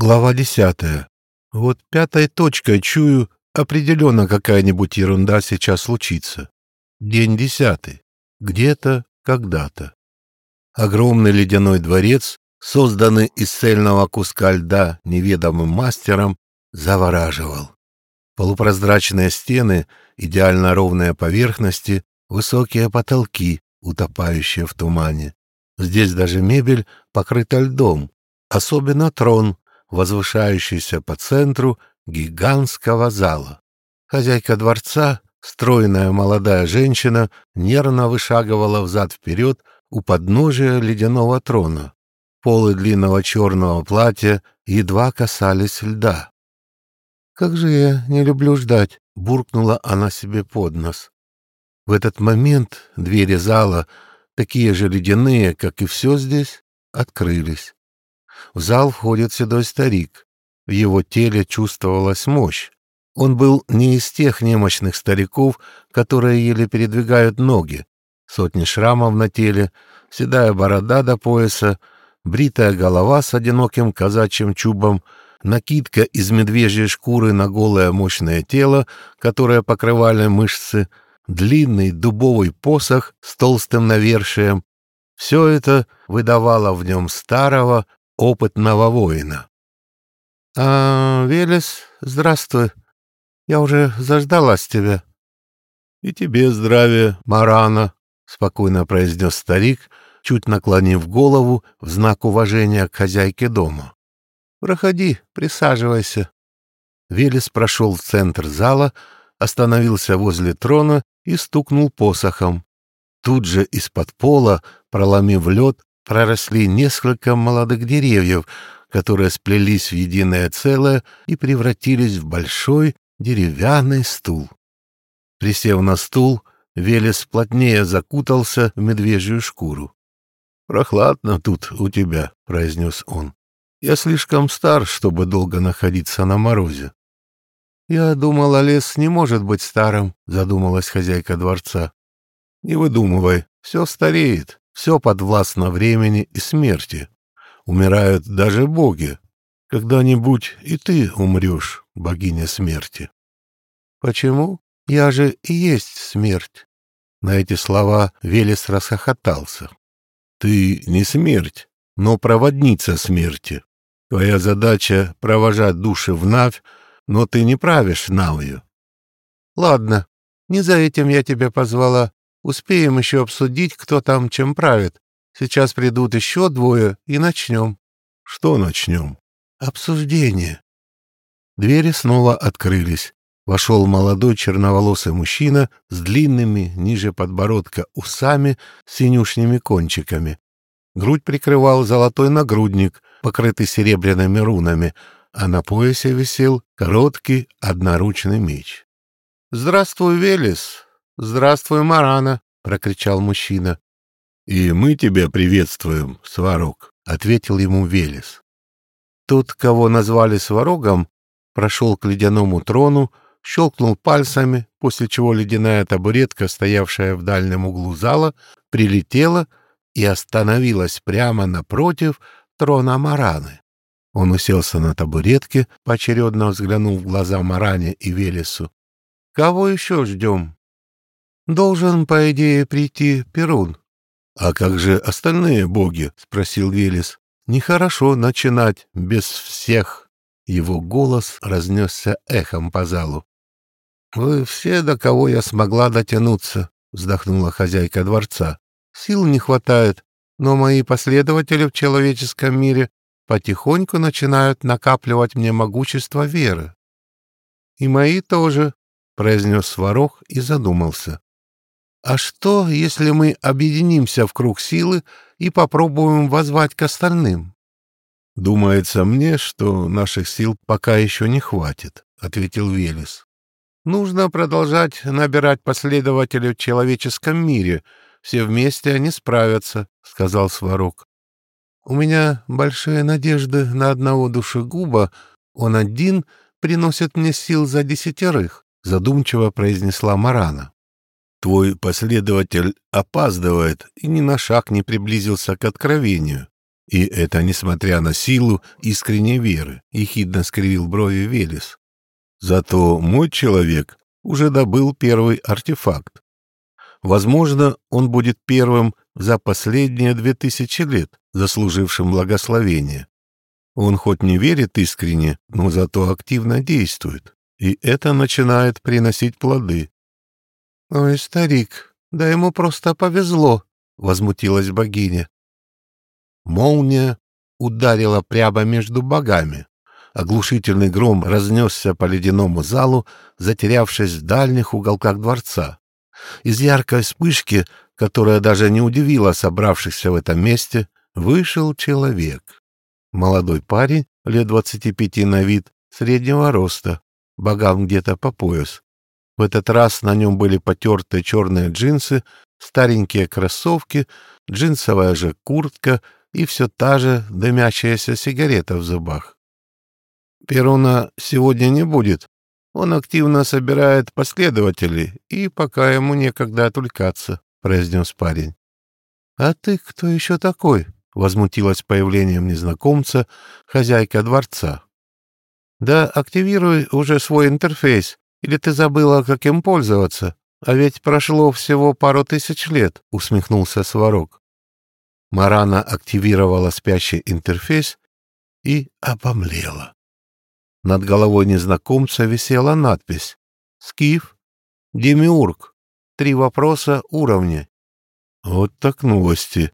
Глава десятая. Вот пятой точкой чую, определенно какая-нибудь ерунда сейчас случится. День десятый. Где-то, когда-то. Огромный ледяной дворец, созданный из цельного куска льда неведомым мастером, завораживал. Полупрозрачные стены, идеально ровные поверхности, высокие потолки, утопающие в тумане. Здесь даже мебель покрыта льдом, особенно трон, возвышающийся по центру гигантского зала. Хозяйка дворца, стройная молодая женщина, нервно вышагивала взад-вперед у подножия ледяного трона. Полы длинного черного платья едва касались льда. «Как же я не люблю ждать!» — буркнула она себе под нос. В этот момент двери зала, такие же ледяные, как и все здесь, открылись. В зал входит седой старик. В его теле чувствовалась мощь. Он был не из тех немощных стариков, которые еле передвигают ноги. Сотни шрамов на теле, седая борода до пояса, бритая голова с одиноким казачьим чубом, накидка из медвежьей шкуры на голое мощное тело, которое покрывали мышцы, длинный дубовый посох с толстым навершием. Все это выдавало в нем старого, опытного воина. — А, Велес, здравствуй. Я уже заждалась тебя. — И тебе здравия, Марана, — спокойно произнес старик, чуть наклонив голову в знак уважения к хозяйке дома. — Проходи, присаживайся. Велес прошел в центр зала, остановился возле трона и стукнул посохом. Тут же из-под пола, проломив лед, проросли несколько молодых деревьев, которые сплелись в единое целое и превратились в большой деревянный стул. Присев на стул, Велес плотнее закутался в медвежью шкуру. «Прохладно тут у тебя», — произнес он. «Я слишком стар, чтобы долго находиться на морозе». «Я думала, лес не может быть старым», — задумалась хозяйка дворца. «Не выдумывай, все стареет. Все подвластно времени и смерти. Умирают даже боги. Когда-нибудь и ты умрешь, богиня смерти. Почему? Я же и есть смерть. На эти слова Велес расхохотался. Ты не смерть, но проводница смерти. Твоя задача — провожать души в Навь, но ты не правишь Навью. Ладно, не за этим я тебя позвала. Успеем еще обсудить, кто там чем правит. Сейчас придут еще двое, и начнем. Что начнем? Обсуждение. Двери снова открылись. Вошел молодой черноволосый мужчина с длинными, ниже подбородка, усами с синюшными кончиками. Грудь прикрывал золотой нагрудник, покрытый серебряными рунами, а на поясе висел короткий одноручный меч. «Здравствуй, Велес!» «Здравствуй, Марана!» — прокричал мужчина. «И мы тебя приветствуем, Сварог», — ответил ему Велес. Тот, кого назвали Сварогом, прошел к ледяному трону, щелкнул пальцами, после чего ледяная табуретка, стоявшая в дальнем углу зала, прилетела и остановилась прямо напротив трона Мараны. Он уселся на табуретке, поочередно взглянув в глаза Маране и Велесу. «Кого еще ждем?» Должен, по идее, прийти Перун. — А как же остальные боги? — спросил Велес. — Нехорошо начинать без всех. Его голос разнесся эхом по залу. — Вы все, до кого я смогла дотянуться, — вздохнула хозяйка дворца. — Сил не хватает, но мои последователи в человеческом мире потихоньку начинают накапливать мне могущество веры. — И мои тоже, — произнес Сварог и задумался. А что, если мы объединимся в круг силы и попробуем возвать к остальным? — Думается мне, что наших сил пока еще не хватит, — ответил Велес. — Нужно продолжать набирать последователей в человеческом мире. Все вместе они справятся, — сказал Сварог. — У меня большие надежды на одного душегуба. Он один приносит мне сил за десятерых, — задумчиво произнесла Марана. Твой последователь опаздывает и ни на шаг не приблизился к откровению. И это несмотря на силу искренней веры, ехидно скривил брови Велес. Зато мой человек уже добыл первый артефакт. Возможно, он будет первым за последние две тысячи лет, заслужившим благословения. Он хоть не верит искренне, но зато активно действует, и это начинает приносить плоды. — Ой, старик, да ему просто повезло, — возмутилась богиня. Молния ударила прямо между богами. Оглушительный гром разнесся по ледяному залу, затерявшись в дальних уголках дворца. Из яркой вспышки, которая даже не удивила собравшихся в этом месте, вышел человек. Молодой парень, лет двадцати пяти на вид, среднего роста, богам где-то по пояс. В этот раз на нем были потертые черные джинсы, старенькие кроссовки, джинсовая же куртка и все та же дымящаяся сигарета в зубах. Перуна сегодня не будет. Он активно собирает последователей, и пока ему некогда отвлекаться, — произнес парень. — А ты кто еще такой? — возмутилась появлением незнакомца хозяйка дворца. — Да активируй уже свой интерфейс, или ты забыла, как им пользоваться? А ведь прошло всего пару тысяч лет, — усмехнулся Сварог. Марана активировала спящий интерфейс и обомлела. Над головой незнакомца висела надпись «Скиф, Демиург, три вопроса уровня». «Вот так новости.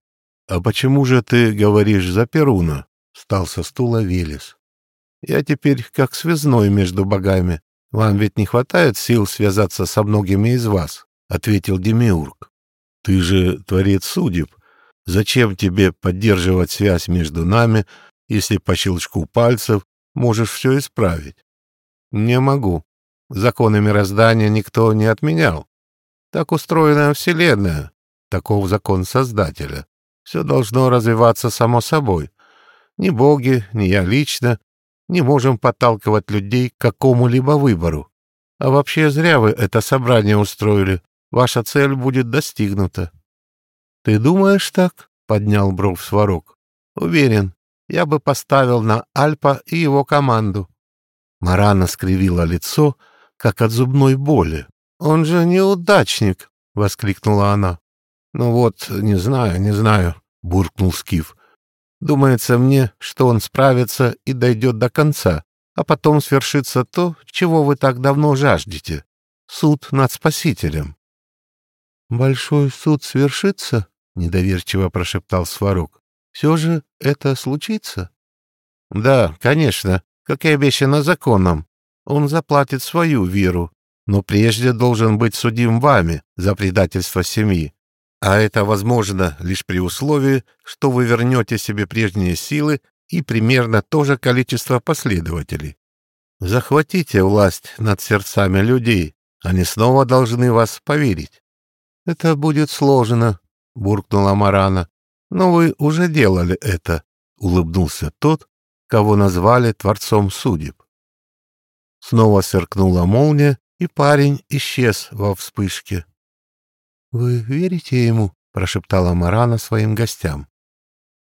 А почему же ты говоришь за Перуна?» — встал со стула Велес. «Я теперь как связной между богами. Вам ведь не хватает сил связаться со многими из вас», — ответил Демиург. «Ты же творец судеб. Зачем тебе поддерживать связь между нами, если по щелчку пальцев можешь все исправить. Не могу. Законы мироздания никто не отменял. Так устроена Вселенная. Таков закон Создателя. Все должно развиваться само собой. Ни боги, ни я лично не можем подталкивать людей к какому-либо выбору. А вообще зря вы это собрание устроили. Ваша цель будет достигнута. — Ты думаешь так? — поднял бровь Сварог. — Уверен, я бы поставил на Альпа и его команду. Марана скривила лицо, как от зубной боли. «Он же неудачник!» — воскликнула она. «Ну вот, не знаю, не знаю», — буркнул Скиф. «Думается мне, что он справится и дойдет до конца, а потом свершится то, чего вы так давно жаждете — суд над Спасителем». «Большой суд свершится?» — недоверчиво прошептал Сварог. Все же это случится? Да, конечно, как и обещано законом. Он заплатит свою виру, но прежде должен быть судим вами за предательство семьи. А это возможно лишь при условии, что вы вернете себе прежние силы и примерно то же количество последователей. Захватите власть над сердцами людей, они снова должны вас поверить. — Это будет сложно, — буркнула Марана. «Но вы уже делали это», — улыбнулся тот, кого назвали Творцом Судеб. Снова сверкнула молния, и парень исчез во вспышке. «Вы верите ему?» — прошептала Марана своим гостям.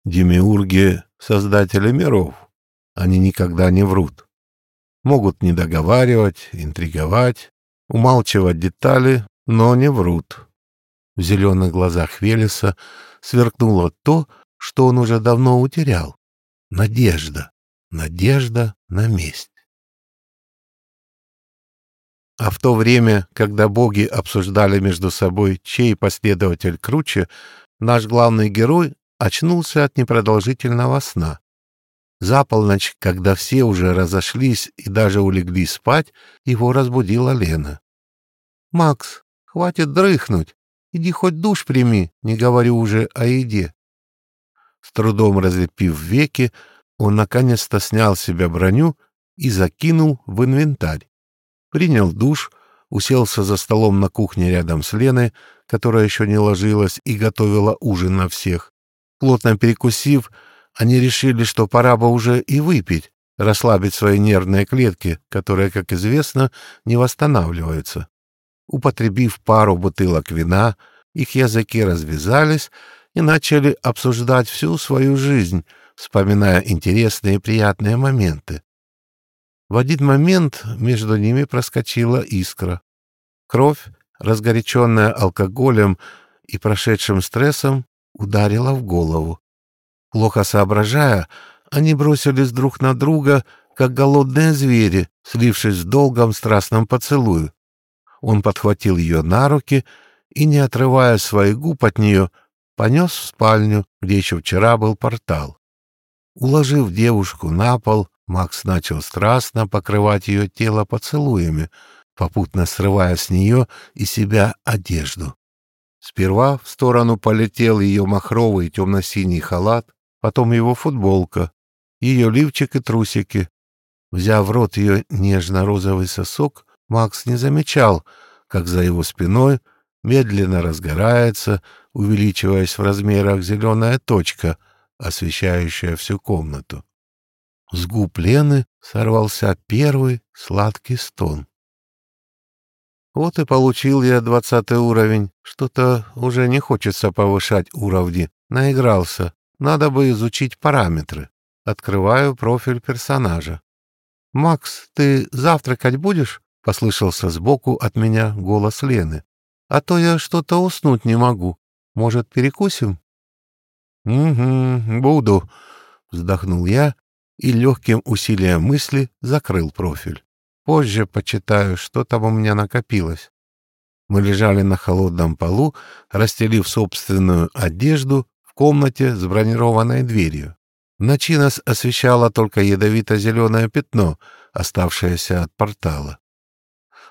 «Демиурги — создатели миров. Они никогда не врут. Могут не договаривать, интриговать, умалчивать детали, но не врут». В зеленых глазах Велеса сверкнуло то, что он уже давно утерял. Надежда. Надежда на месть. А в то время, когда боги обсуждали между собой, чей последователь круче, наш главный герой очнулся от непродолжительного сна. За полночь, когда все уже разошлись и даже улегли спать, его разбудила Лена. «Макс, хватит дрыхнуть. Иди хоть душ прими, не говорю уже о еде. С трудом разлепив веки, он наконец-то снял с себя броню и закинул в инвентарь. Принял душ, уселся за столом на кухне рядом с Леной, которая еще не ложилась и готовила ужин на всех. Плотно перекусив, они решили, что пора бы уже и выпить, расслабить свои нервные клетки, которые, как известно, не восстанавливаются. Употребив пару бутылок вина, их языки развязались, и начали обсуждать всю свою жизнь, вспоминая интересные и приятные моменты. В один момент между ними проскочила искра. Кровь, разгоряченная алкоголем и прошедшим стрессом, ударила в голову. Плохо соображая, они бросились друг на друга, как голодные звери, слившись в долгом страстном поцелую. Он подхватил ее на руки и, не отрывая своих губ от нее, понес в спальню, где еще вчера был портал. Уложив девушку на пол, Макс начал страстно покрывать ее тело поцелуями, попутно срывая с нее и себя одежду. Сперва в сторону полетел ее махровый темно-синий халат, потом его футболка, ее лифчик и трусики. Взяв в рот ее нежно-розовый сосок, Макс не замечал, как за его спиной медленно разгорается, увеличиваясь в размерах зеленая точка, освещающая всю комнату. С губ Лены сорвался первый сладкий стон. Вот и получил я двадцатый уровень. Что-то уже не хочется повышать уровни. Наигрался. Надо бы изучить параметры. Открываю профиль персонажа. «Макс, ты завтракать будешь?» — послышался сбоку от меня голос Лены. «А то я что-то уснуть не могу. Может, перекусим?» «Угу, буду», — вздохнул я и легким усилием мысли закрыл профиль. Позже почитаю, что там у меня накопилось. Мы лежали на холодном полу, расстелив собственную одежду в комнате с бронированной дверью. Ночи нас освещало только ядовито-зеленое пятно, оставшееся от портала.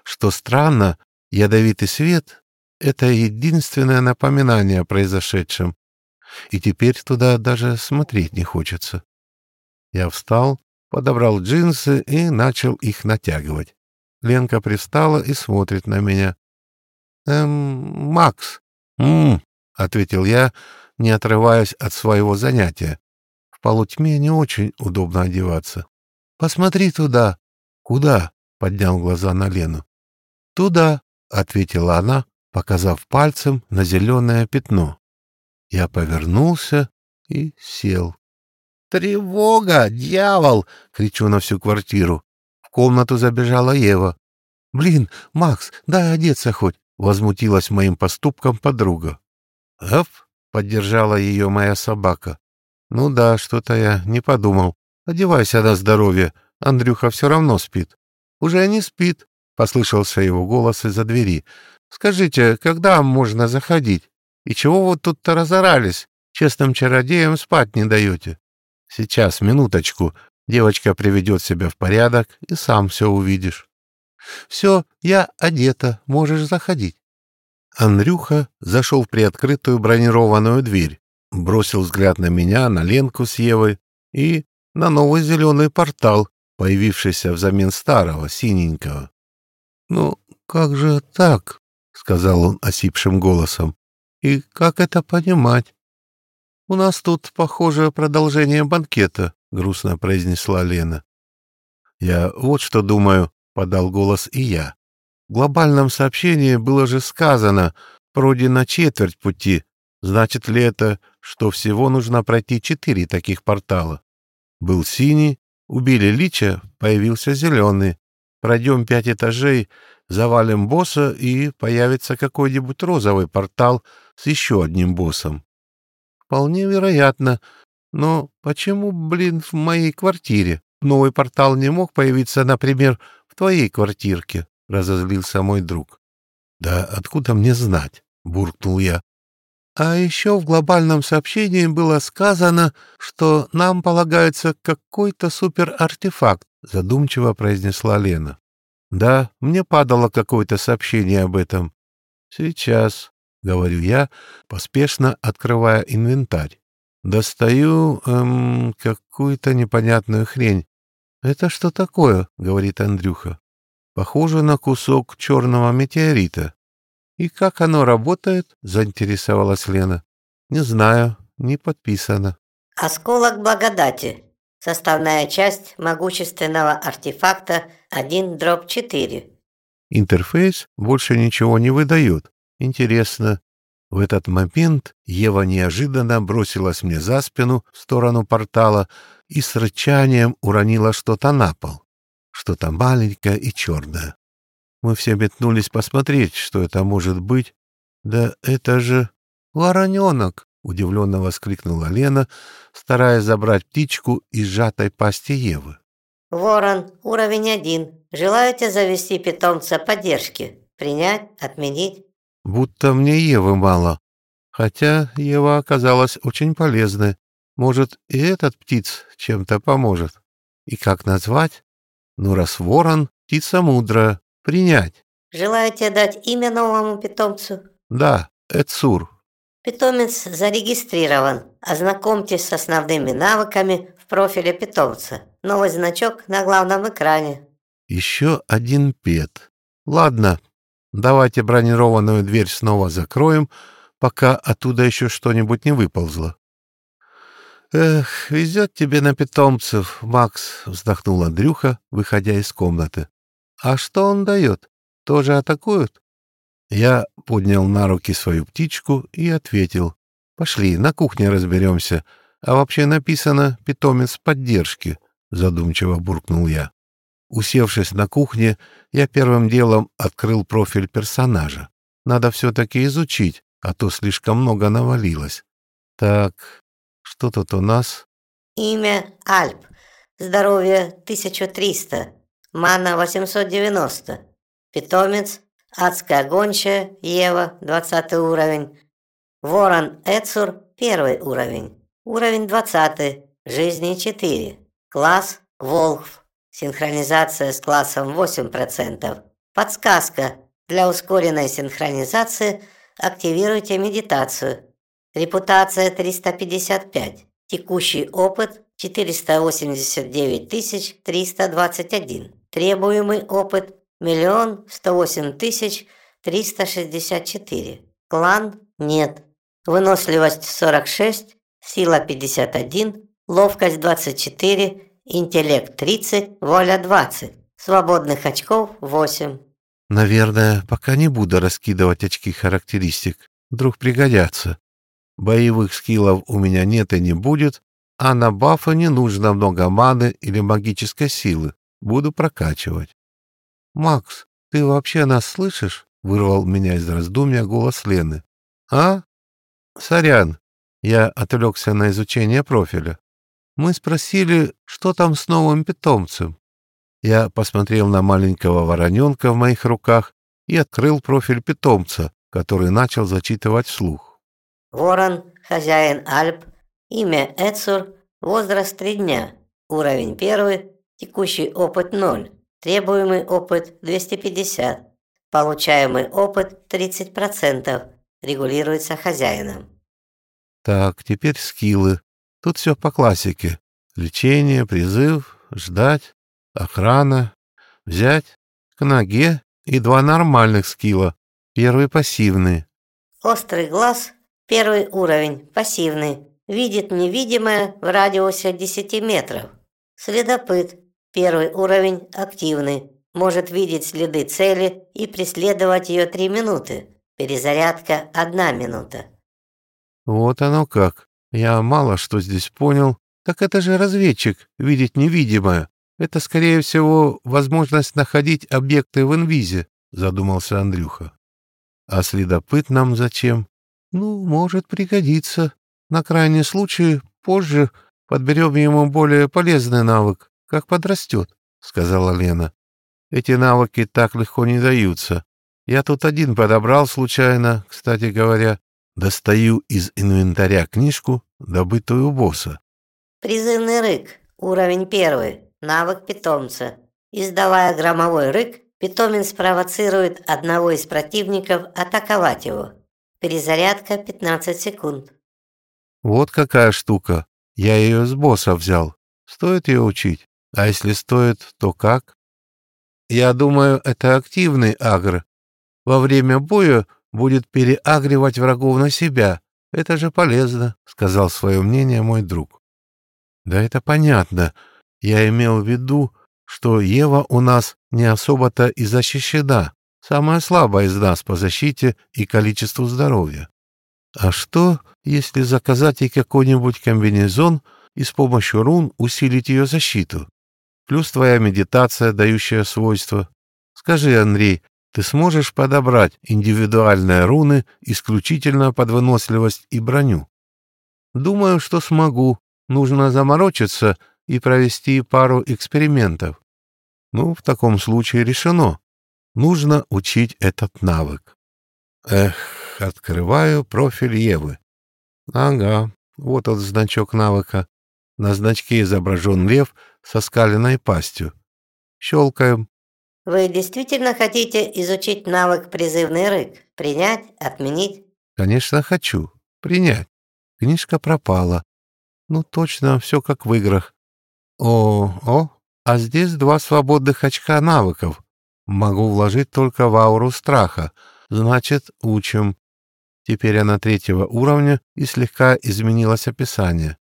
Что странно, ядовитый свет — это единственное напоминание о произошедшем, и теперь туда даже смотреть не хочется. Я встал, подобрал джинсы и начал их натягивать. Ленка пристала и смотрит на меня. «Эм, Макс?» «М-м», ответил я, не отрываясь от своего занятия. В полутьме не очень удобно одеваться. «Посмотри туда!» «Куда?» — поднял глаза на Лену. «Туда!» — ответила она, показав пальцем на зеленое пятно. Я повернулся и сел. «Тревога! Дьявол!» — кричу на всю квартиру. В комнату забежала Ева. «Блин, Макс, дай одеться хоть!» — возмутилась моим поступком подруга. «Эф!» — поддержала ее моя собака. «Ну да, что-то я не подумал. Одевайся на здоровье, Андрюха все равно спит». «Уже не спит», — послышался его голос из-за двери. «Скажите, когда можно заходить? И чего вы тут-то разорались? Честным чародеям спать не даете?» Сейчас, минуточку. Девочка приведет себя в порядок, и сам все увидишь. Все, я одета, можешь заходить. Андрюха зашел в приоткрытую бронированную дверь, бросил взгляд на меня, на Ленку с Евой и на новый зеленый портал, появившийся взамен старого, синенького. «Ну, как же так?» — сказал он осипшим голосом. «И как это понимать?» «У нас тут, похоже, продолжение банкета», — грустно произнесла Лена. «Я вот что думаю», — подал голос и я. «В глобальном сообщении было же сказано, пройдено четверть пути. Значит ли это, что всего нужно пройти четыре таких портала? Был синий, убили Лича, появился зеленый. Пройдем пять этажей, завалим босса, и появится какой-нибудь розовый портал с еще одним боссом. Вполне вероятно. Но почему, блин, в моей квартире? Новый портал не мог появиться, например, в твоей квартирке, — разозлился мой друг. Да откуда мне знать? — буркнул я. А еще в глобальном сообщении было сказано, что нам полагается какой-то суперартефакт, — задумчиво произнесла Лена. Да, мне падало какое-то сообщение об этом. Сейчас. — говорю я, поспешно открывая инвентарь. Достаю эм, какую-то непонятную хрень. «Это что такое?» — говорит Андрюха. «Похоже на кусок черного метеорита». «И как оно работает?» — заинтересовалась Лена. «Не знаю, не подписано». «Осколок благодати. Составная часть могущественного артефакта 1 дробь 4». Интерфейс больше ничего не выдает, Интересно. В этот момент Ева неожиданно бросилась мне за спину в сторону портала и с рычанием уронила что-то на пол, что-то маленькое и черное. Мы все метнулись посмотреть, что это может быть. Да это же вороненок! — удивленно воскликнула Лена, стараясь забрать птичку из сжатой пасти Евы. «Ворон, уровень один. Желаете завести питомца поддержки? Принять? Отменить?» «Будто мне Евы мало. Хотя Ева оказалась очень полезной. Может, и этот птиц чем-то поможет. И как назвать? Ну, раз ворон, птица мудрая. Принять». «Желаете дать имя новому питомцу?» «Да, Эцур». Питомец зарегистрирован. Ознакомьтесь с основными навыками в профиле питомца. Новый значок на главном экране. Еще один пет. Ладно, давайте бронированную дверь снова закроем, пока оттуда еще что-нибудь не выползло. «Эх, везет тебе на питомцев, Макс», — вздохнул Андрюха, выходя из комнаты. «А что он дает? Тоже атакуют?» Я поднял на руки свою птичку и ответил. «Пошли, на кухне разберемся. А вообще написано «питомец поддержки», — задумчиво буркнул я. Усевшись на кухне, я первым делом открыл профиль персонажа. Надо все-таки изучить, а то слишком много навалилось. Так, что тут у нас? Имя Альп. Здоровье 1300. Мана 890. Питомец Адская гончая Ева, 20 уровень. Ворон Эцур, 1 уровень. Уровень 20, жизни 4. Класс Волхв. Синхронизация с классом 8%. Подсказка. Для ускоренной синхронизации активируйте медитацию. Репутация 355. Текущий опыт 489 321. Требуемый опыт миллион сто восемь тысяч триста шестьдесят четыре. Клан нет. Выносливость сорок шесть, сила пятьдесят один, ловкость двадцать четыре, интеллект тридцать, воля двадцать. Свободных очков восемь. Наверное, пока не буду раскидывать очки характеристик. Вдруг пригодятся. Боевых скиллов у меня нет и не будет, а на бафы не нужно много маны или магической силы. Буду прокачивать. «Макс, ты вообще нас слышишь?» — вырвал меня из раздумья голос Лены. «А? Сорян, я отвлекся на изучение профиля. Мы спросили, что там с новым питомцем. Я посмотрел на маленького вороненка в моих руках и открыл профиль питомца, который начал зачитывать вслух. Ворон, хозяин Альп, имя Эцур, возраст три дня, уровень первый, текущий опыт ноль. Требуемый опыт 250. Получаемый опыт 30%. Регулируется хозяином. Так, теперь скиллы. Тут все по классике. Лечение, призыв, ждать, охрана, взять, к ноге и два нормальных скилла. Первый пассивный. Острый глаз, первый уровень, пассивный. Видит невидимое в радиусе 10 метров. Следопыт, Первый уровень активный, может видеть следы цели и преследовать ее 3 минуты. Перезарядка 1 минута. Вот оно как. Я мало что здесь понял. Так это же разведчик, видеть невидимое. Это, скорее всего, возможность находить объекты в инвизе, задумался Андрюха. А следопыт нам зачем? Ну, может пригодиться. На крайний случай позже подберем ему более полезный навык как подрастет», — сказала Лена. «Эти навыки так легко не даются. Я тут один подобрал случайно, кстати говоря. Достаю из инвентаря книжку, добытую у босса. Призывный рык, уровень первый, навык питомца. Издавая громовой рык, питомец провоцирует одного из противников атаковать его. Перезарядка 15 секунд. Вот какая штука. Я ее с босса взял. Стоит ее учить? А если стоит, то как? Я думаю, это активный агр. Во время боя будет переагривать врагов на себя. Это же полезно, сказал свое мнение мой друг. Да это понятно. Я имел в виду, что Ева у нас не особо-то и защищена. Самая слабая из нас по защите и количеству здоровья. А что, если заказать ей какой-нибудь комбинезон и с помощью рун усилить ее защиту? Плюс твоя медитация, дающая свойства. Скажи, Андрей, ты сможешь подобрать индивидуальные руны исключительно под выносливость и броню? Думаю, что смогу. Нужно заморочиться и провести пару экспериментов. Ну, в таком случае решено. Нужно учить этот навык. Эх, открываю профиль Евы. Ага, вот он значок навыка. На значке изображен лев со скаленной пастью. Щелкаем. Вы действительно хотите изучить навык призывный рык? Принять? Отменить? Конечно, хочу. Принять. Книжка пропала. Ну, точно, все как в играх. О, о, а здесь два свободных очка навыков. Могу вложить только в ауру страха. Значит, учим. Теперь она третьего уровня и слегка изменилось описание.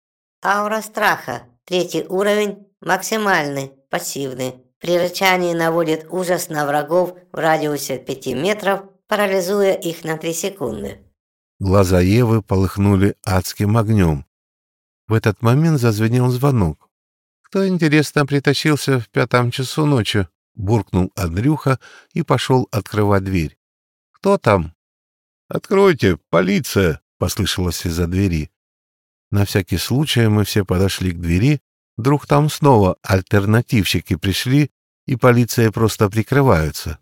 Аура страха. Третий уровень. Максимальный. Пассивный. При рычании наводит ужас на врагов в радиусе 5 метров, парализуя их на 3 секунды. Глаза Евы полыхнули адским огнем. В этот момент зазвенел звонок. «Кто, интересно, притащился в пятом часу ночи?» — буркнул Андрюха и пошел открывать дверь. «Кто там?» «Откройте, полиция!» — послышалось из-за двери. На всякий случай мы все подошли к двери, вдруг там снова альтернативщики пришли, и полиция просто прикрываются.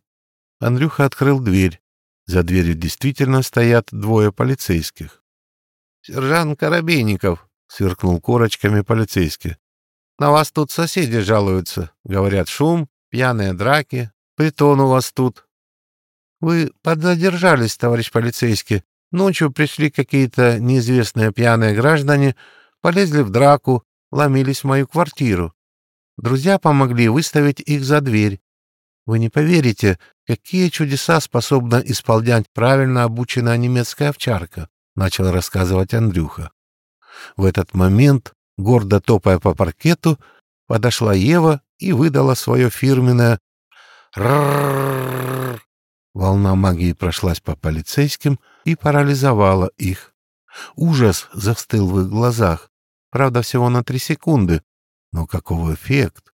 Андрюха открыл дверь. За дверью действительно стоят двое полицейских. «Сержант Коробейников», — сверкнул корочками полицейский. «На вас тут соседи жалуются. Говорят, шум, пьяные драки, притон у вас тут». «Вы подзадержались, товарищ полицейский. Ночью пришли какие-то неизвестные пьяные граждане, полезли в драку, ломились в мою квартиру. Друзья помогли выставить их за дверь. Вы не поверите, какие чудеса способна исполнять правильно обученная немецкая овчарка, начал рассказывать Андрюха. В этот момент, гордо топая по паркету, подошла Ева и выдала свое фирменное «Ррррррр». Волна магии прошлась по полицейским и парализовала их. Ужас застыл в их глазах, правда, всего на три секунды, но каков эффект?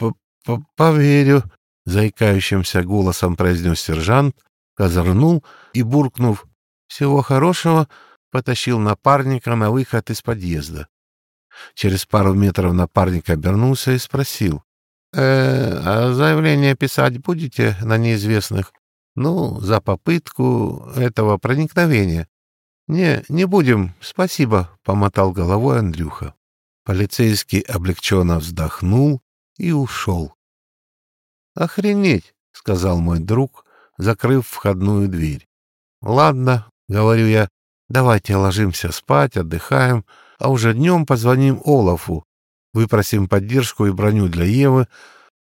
-п «Поверю», — заикающимся голосом произнес сержант, козырнул и, буркнув «всего хорошего», потащил напарника на выход из подъезда. Через пару метров напарник обернулся и спросил. «Э, а заявление писать будете на неизвестных? Ну, за попытку этого проникновения». «Не, не будем, спасибо», — помотал головой Андрюха. Полицейский облегченно вздохнул и ушел. «Охренеть!» — сказал мой друг, закрыв входную дверь. «Ладно», — говорю я, — «давайте ложимся спать, отдыхаем, а уже днем позвоним Олафу, выпросим поддержку и броню для Евы,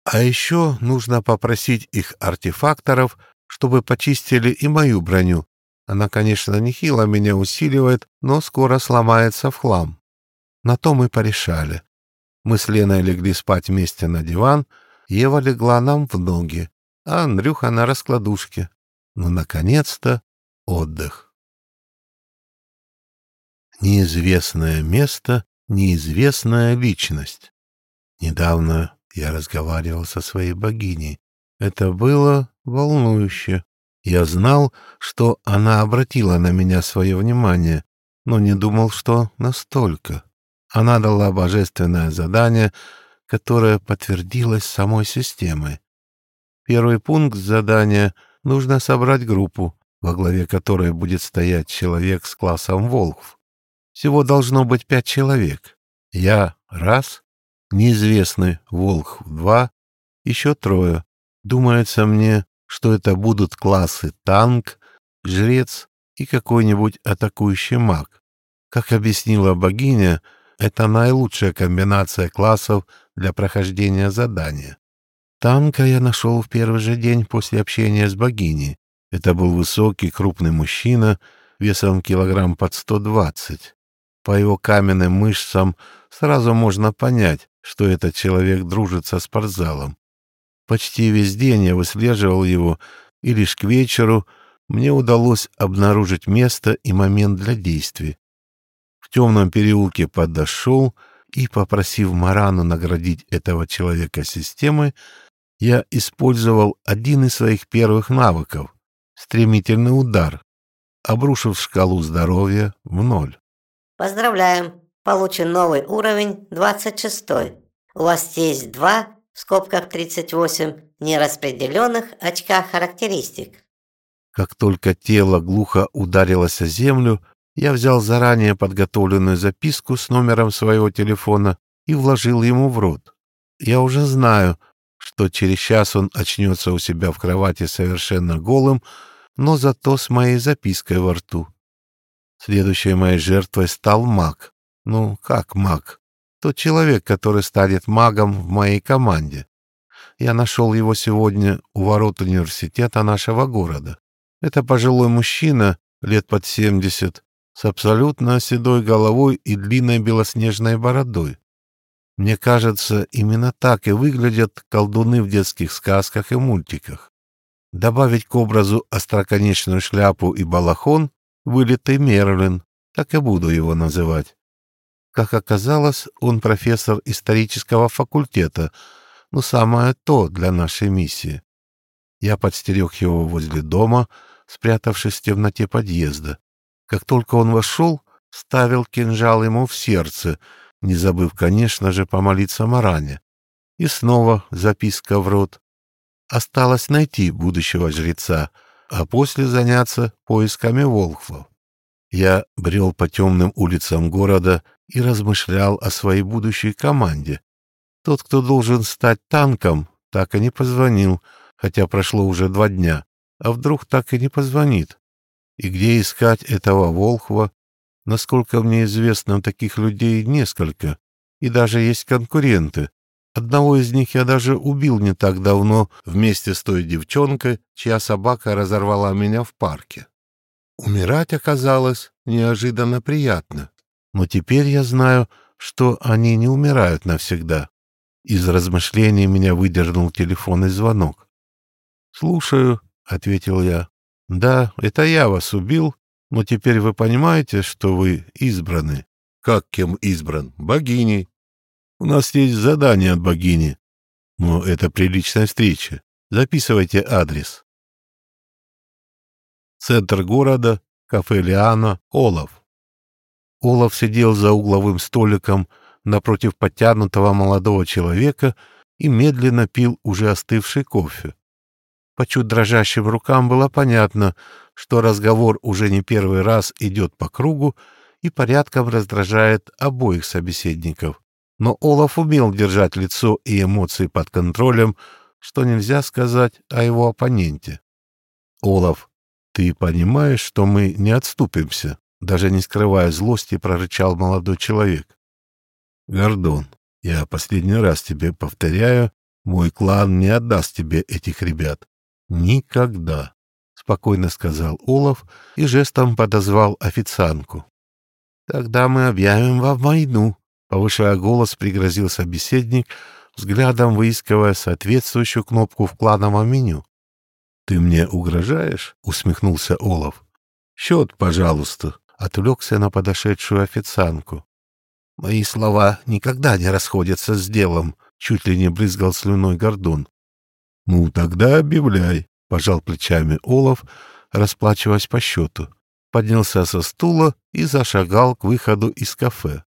а еще нужно попросить их артефакторов, чтобы почистили и мою броню. Она, конечно, нехило меня усиливает, но скоро сломается в хлам. На то мы порешали. Мы с Леной легли спать вместе на диван, Ева легла нам в ноги, а Андрюха на раскладушке. Ну, наконец-то, отдых. Неизвестное место, неизвестная личность. Недавно я разговаривал со своей богиней. Это было волнующе. Я знал, что она обратила на меня свое внимание, но не думал, что настолько. Она дала божественное задание, которое подтвердилось самой системой. Первый пункт задания — нужно собрать группу, во главе которой будет стоять человек с классом волков. Всего должно быть пять человек. Я — раз, неизвестный волк — два, еще трое. Думается мне, что это будут классы танк, жрец и какой-нибудь атакующий маг. Как объяснила богиня, это наилучшая комбинация классов для прохождения задания. Танка я нашел в первый же день после общения с богиней. Это был высокий, крупный мужчина, весом килограмм под 120. По его каменным мышцам сразу можно понять, что этот человек дружит со спортзалом. Почти весь день я выслеживал его, и лишь к вечеру мне удалось обнаружить место и момент для действий. В темном переулке подошел и, попросив Марану наградить этого человека системой, я использовал один из своих первых навыков — стремительный удар, обрушив шкалу здоровья в ноль. Поздравляем! Получен новый уровень 26. У вас есть два, в скобках 38, нераспределенных очка характеристик. Как только тело глухо ударилось о землю, я взял заранее подготовленную записку с номером своего телефона и вложил ему в рот. Я уже знаю, что через час он очнется у себя в кровати совершенно голым, но зато с моей запиской во рту. Следующей моей жертвой стал маг. Ну, как маг? Тот человек, который станет магом в моей команде. Я нашел его сегодня у ворот университета нашего города. Это пожилой мужчина, лет под семьдесят, с абсолютно седой головой и длинной белоснежной бородой. Мне кажется, именно так и выглядят колдуны в детских сказках и мультиках. Добавить к образу остроконечную шляпу и балахон вылитый Мерлин, так и буду его называть. Как оказалось, он профессор исторического факультета, но самое то для нашей миссии. Я подстерег его возле дома, спрятавшись в темноте подъезда. Как только он вошел, ставил кинжал ему в сердце, не забыв, конечно же, помолиться Маране. И снова записка в рот. Осталось найти будущего жреца — а после заняться поисками волхвов. Я брел по темным улицам города и размышлял о своей будущей команде. Тот, кто должен стать танком, так и не позвонил, хотя прошло уже два дня. А вдруг так и не позвонит? И где искать этого волхва? Насколько мне известно, таких людей несколько, и даже есть конкуренты. Одного из них я даже убил не так давно вместе с той девчонкой, чья собака разорвала меня в парке. Умирать оказалось неожиданно приятно. Но теперь я знаю, что они не умирают навсегда. Из размышлений меня выдернул телефонный звонок. «Слушаю», — ответил я. «Да, это я вас убил, но теперь вы понимаете, что вы избраны». «Как кем избран? Богиней. У нас есть задание от богини. Но это приличная встреча. Записывайте адрес. Центр города, кафе Лиана, Олов. Олов сидел за угловым столиком напротив подтянутого молодого человека и медленно пил уже остывший кофе. По чуть дрожащим рукам было понятно, что разговор уже не первый раз идет по кругу и порядком раздражает обоих собеседников. Но Олаф умел держать лицо и эмоции под контролем, что нельзя сказать о его оппоненте. «Олаф, ты понимаешь, что мы не отступимся?» Даже не скрывая злости, прорычал молодой человек. «Гордон, я последний раз тебе повторяю, мой клан не отдаст тебе этих ребят. Никогда!» — спокойно сказал Олаф и жестом подозвал официантку. «Тогда мы объявим вам войну», Повышая голос, пригрозил собеседник, взглядом выискивая соответствующую кнопку в клановом меню. «Ты мне угрожаешь?» — усмехнулся Олаф. «Счет, пожалуйста», — отвлекся на подошедшую официантку. «Мои слова никогда не расходятся с делом», — чуть ли не брызгал слюной Гордон. «Ну, тогда объявляй», — пожал плечами Олаф, расплачиваясь по счету. Поднялся со стула и зашагал к выходу из кафе.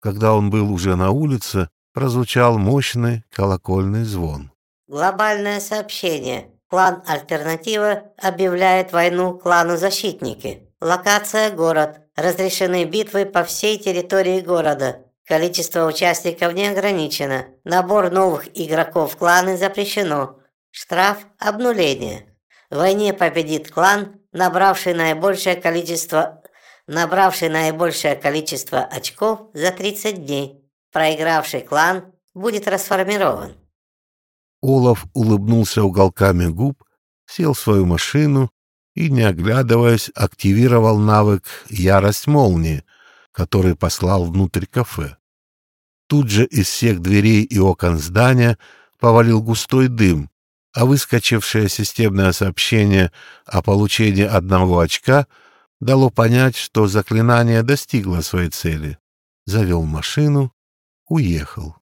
Когда он был уже на улице, прозвучал мощный колокольный звон. Глобальное сообщение. Клан Альтернатива объявляет войну клану Защитники. Локация – город. Разрешены битвы по всей территории города. Количество участников не ограничено. Набор новых игроков в кланы запрещено. Штраф – обнуление. В войне победит клан, набравший наибольшее количество набравший наибольшее количество очков за 30 дней. Проигравший клан будет расформирован. Олаф улыбнулся уголками губ, сел в свою машину и, не оглядываясь, активировал навык «Ярость молнии», который послал внутрь кафе. Тут же из всех дверей и окон здания повалил густой дым, а выскочившее системное сообщение о получении одного очка дало понять, что заклинание достигло своей цели. Завел машину, уехал.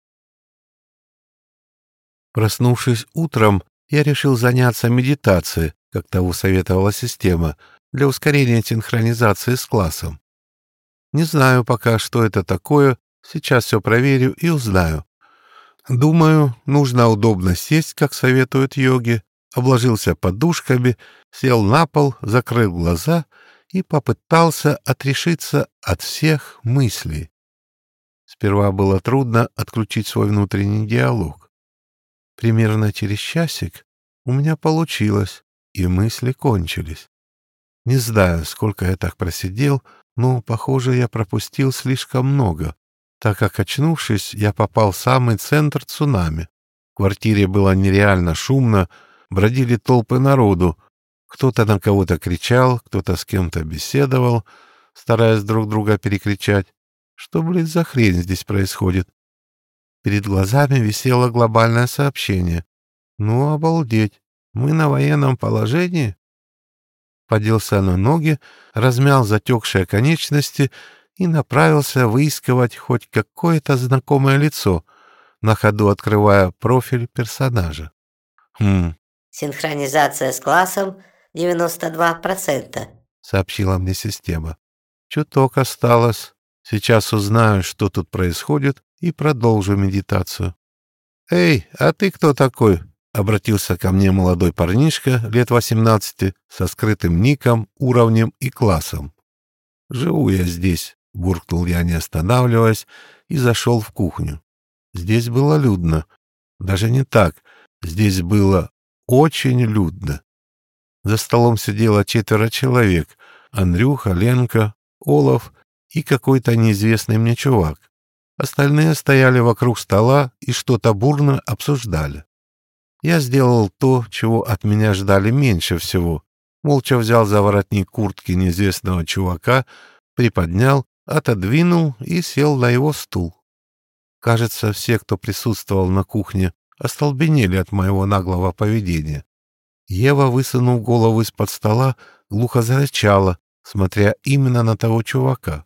Проснувшись утром, я решил заняться медитацией, как того советовала система, для ускорения синхронизации с классом. Не знаю пока, что это такое, сейчас все проверю и узнаю. Думаю, нужно удобно сесть, как советуют йоги, обложился подушками, сел на пол, закрыл глаза и попытался отрешиться от всех мыслей. Сперва было трудно отключить свой внутренний диалог. Примерно через часик у меня получилось, и мысли кончились. Не знаю, сколько я так просидел, но, похоже, я пропустил слишком много, так как, очнувшись, я попал в самый центр цунами. В квартире было нереально шумно, бродили толпы народу. Кто-то на кого-то кричал, кто-то с кем-то беседовал, стараясь друг друга перекричать. Что, блин, за хрень здесь происходит? Перед глазами висело глобальное сообщение. Ну, обалдеть, мы на военном положении? Поделся на ноги, размял затекшие конечности и направился выискивать хоть какое-то знакомое лицо, на ходу открывая профиль персонажа. Хм. Синхронизация с классом 92%, сообщила мне система. Чуток осталось. Сейчас узнаю, что тут происходит, и продолжу медитацию. «Эй, а ты кто такой?» — обратился ко мне молодой парнишка лет восемнадцати со скрытым ником, уровнем и классом. «Живу я здесь», — буркнул я, не останавливаясь, и зашел в кухню. Здесь было людно. Даже не так. Здесь было очень людно. За столом сидело четверо человек. Андрюха, Ленка, Олов и какой-то неизвестный мне чувак. Остальные стояли вокруг стола и что-то бурно обсуждали. Я сделал то, чего от меня ждали меньше всего. Молча взял за воротник куртки неизвестного чувака, приподнял, отодвинул и сел на его стул. Кажется, все, кто присутствовал на кухне, остолбенели от моего наглого поведения. Ева, высунув голову из-под стола, глухо зарычала, смотря именно на того чувака.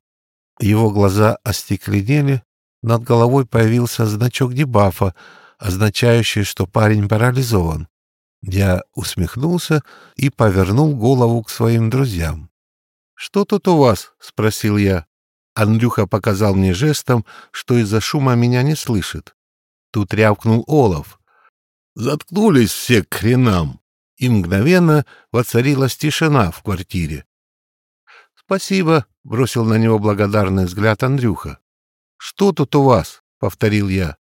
Его глаза остекленели, над головой появился значок дебафа, означающее, что парень парализован. Я усмехнулся и повернул голову к своим друзьям. «Что тут у вас?» — спросил я. Андрюха показал мне жестом, что из-за шума меня не слышит. Тут рявкнул Олов. «Заткнулись все к хренам!» И мгновенно воцарилась тишина в квартире. «Спасибо», — бросил на него благодарный взгляд Андрюха. «Что тут у вас?» — повторил я.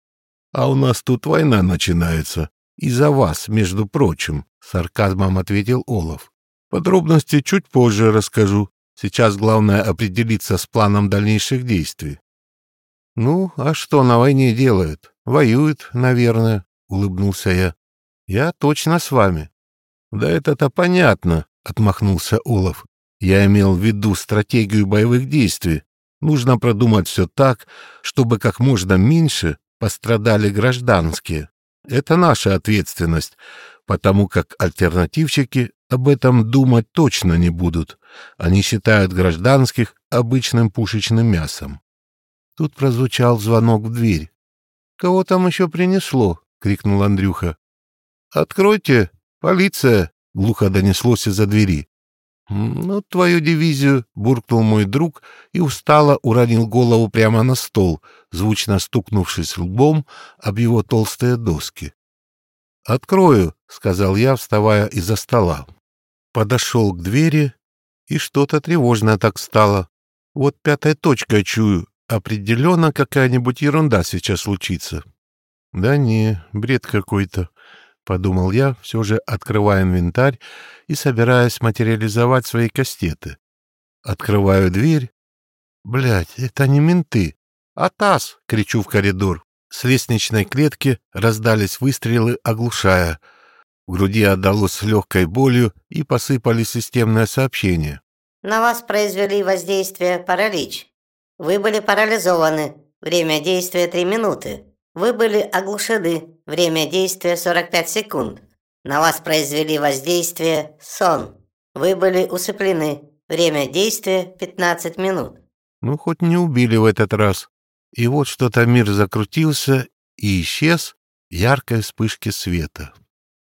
А у нас тут война начинается. Из-за вас, между прочим, — сарказмом ответил Олаф. Подробности чуть позже расскажу. Сейчас главное определиться с планом дальнейших действий. — Ну, а что на войне делают? Воюют, наверное, — улыбнулся я. — Я точно с вами. — Да это-то понятно, — отмахнулся Олаф. Я имел в виду стратегию боевых действий. Нужно продумать все так, чтобы как можно меньше пострадали гражданские. Это наша ответственность, потому как альтернативщики об этом думать точно не будут. Они считают гражданских обычным пушечным мясом. Тут прозвучал звонок в дверь. «Кого там еще принесло?» — крикнул Андрюха. «Откройте! Полиция!» — глухо донеслось из-за двери. «Ну, твою дивизию!» — буркнул мой друг и устало уронил голову прямо на стол, звучно стукнувшись лбом об его толстые доски. «Открою!» — сказал я, вставая из-за стола. Подошел к двери, и что-то тревожное так стало. Вот пятая точка чую. Определенно какая-нибудь ерунда сейчас случится. Да не, бред какой-то. — подумал я, все же открывая инвентарь и собираясь материализовать свои кастеты. Открываю дверь. Блядь, это не менты. «Атас!» — кричу в коридор. С лестничной клетки раздались выстрелы, оглушая. В груди отдалось легкой болью и посыпали системное сообщение. «На вас произвели воздействие паралич. Вы были парализованы. Время действия три минуты. Вы были оглушены. Время действия 45 секунд. На вас произвели воздействие сон. Вы были усыплены. Время действия 15 минут. Ну, хоть не убили в этот раз. И вот что-то мир закрутился и исчез яркой вспышке света.